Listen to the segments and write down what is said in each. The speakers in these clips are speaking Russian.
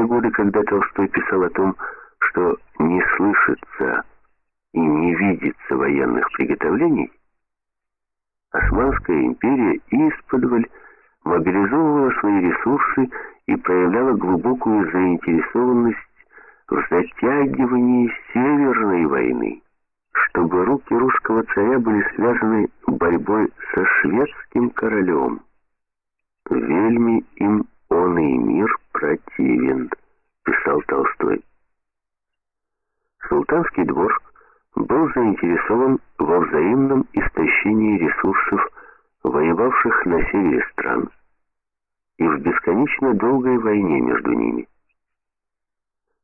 те годы, когда Толстой писал о том, что не слышится и не видится военных приготовлений, Османская империя исподволь мобилизовывала свои ресурсы и проявляла глубокую заинтересованность в затягивании Северной войны, чтобы руки русского царя были связаны борьбой со шведским королем. «Вельми им он и мир противен», — писал Толстой. Султанский двор был заинтересован во взаимном истощении ресурсов, воевавших на севере стран, и в бесконечно долгой войне между ними.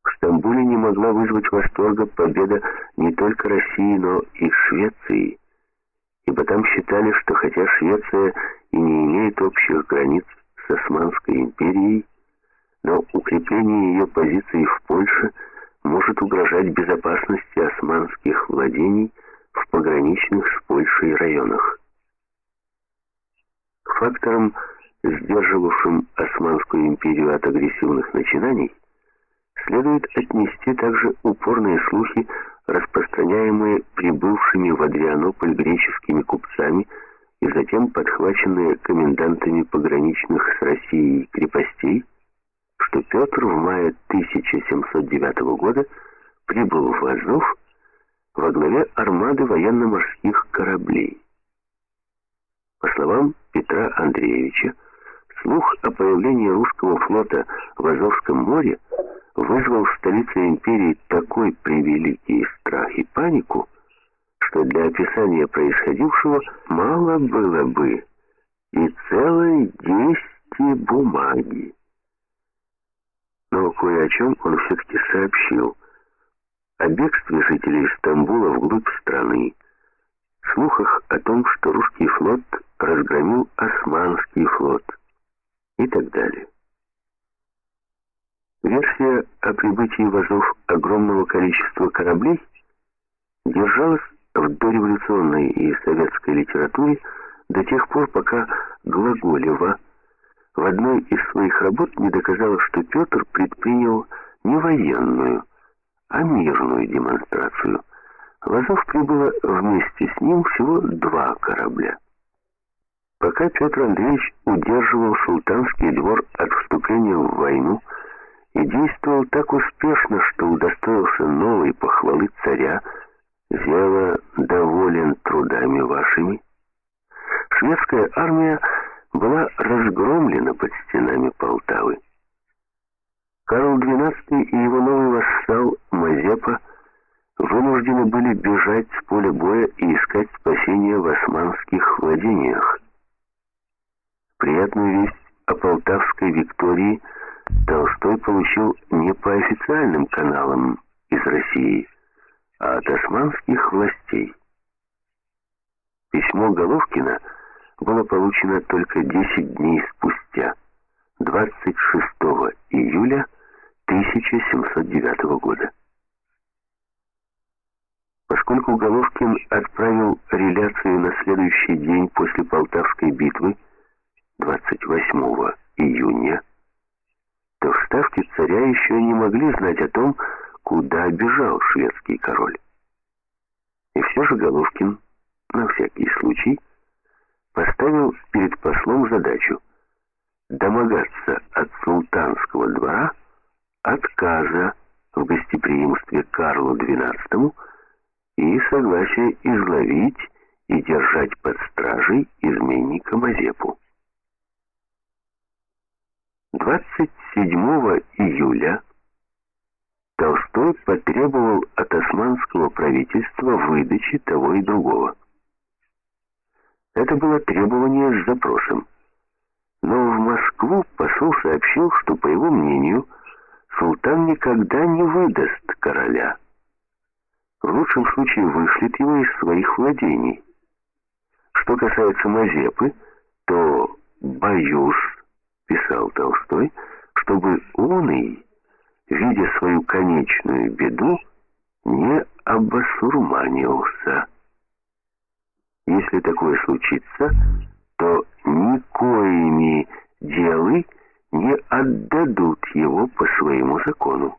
В Стамбуле не могла вызвать восторга победа не только России, но и Швеции, ибо там считали, что хотя Швеция и не имеет общих границ с Османской империей, но укрепление ее позиций в Польше – может угрожать безопасности османских владений в пограничных с Польшей районах. Фактором, сдерживавшим Османскую империю от агрессивных начинаний, следует отнести также упорные слухи, распространяемые прибывшими в Адрианополь греческими купцами и затем подхваченные комендантами пограничных с Россией крепостей, что Петр в мае 1709 года прибыл в Азов во главе армады военно-морских кораблей. По словам Петра Андреевича, слух о появлении русского флота в Азовском море вызвал в столице империи такой превеликий страх и панику, что для описания происходившего мало было бы и целой десяти бумаги но кое о чем он все-таки сообщил. О бегстве жителей Стамбула вглубь страны, слухах о том, что русский флот разгромил османский флот и так далее. Версия о прибытии в Азов огромного количества кораблей держалась в дореволюционной и советской литературе до тех пор, пока Глаголева в одной из своих работ не доказала, что Петр предпринял не военную, а мирную демонстрацию. В Азов прибыло вместе с ним всего два корабля. Пока Петр Андреевич удерживал султанский двор от вступления в войну и действовал так успешно, что удостоился новой похвалы царя, «Зева доволен трудами вашими», шведская армия была разгромлена под стенами Полтавы. Карл XII и его новый вассал Мазепа вынуждены были бежать с поля боя и искать спасения в османских владениях. Приятную весть о полтавской Виктории Толстой получил не по официальным каналам из России, а от османских властей. Письмо Головкина – было получено только 10 дней спустя, 26 июля 1709 года. Поскольку Головкин отправил реляцию на следующий день после Полтавской битвы, 28 июня, то в ставке царя еще не могли знать о том, куда бежал шведский король. И все же Головкин, на всякий случай, поставил перед послом задачу домогаться от султанского двора отказа в гостеприимстве Карлу XII и согласия изловить и держать под стражей изменника Мазепу. 27 июля Толстой потребовал от османского правительства выдачи того и другого. Это было требование с запросом. Но в Москву посол сообщил, что, по его мнению, султан никогда не выдаст короля. В лучшем случае вышлет его из своих владений. Что касается Мазепы, то «боюсь», писал Толстой, чтобы он и, видя свою конечную беду, не обосурманился. Если такое случится, то никоими делы не отдадут его по своему закону.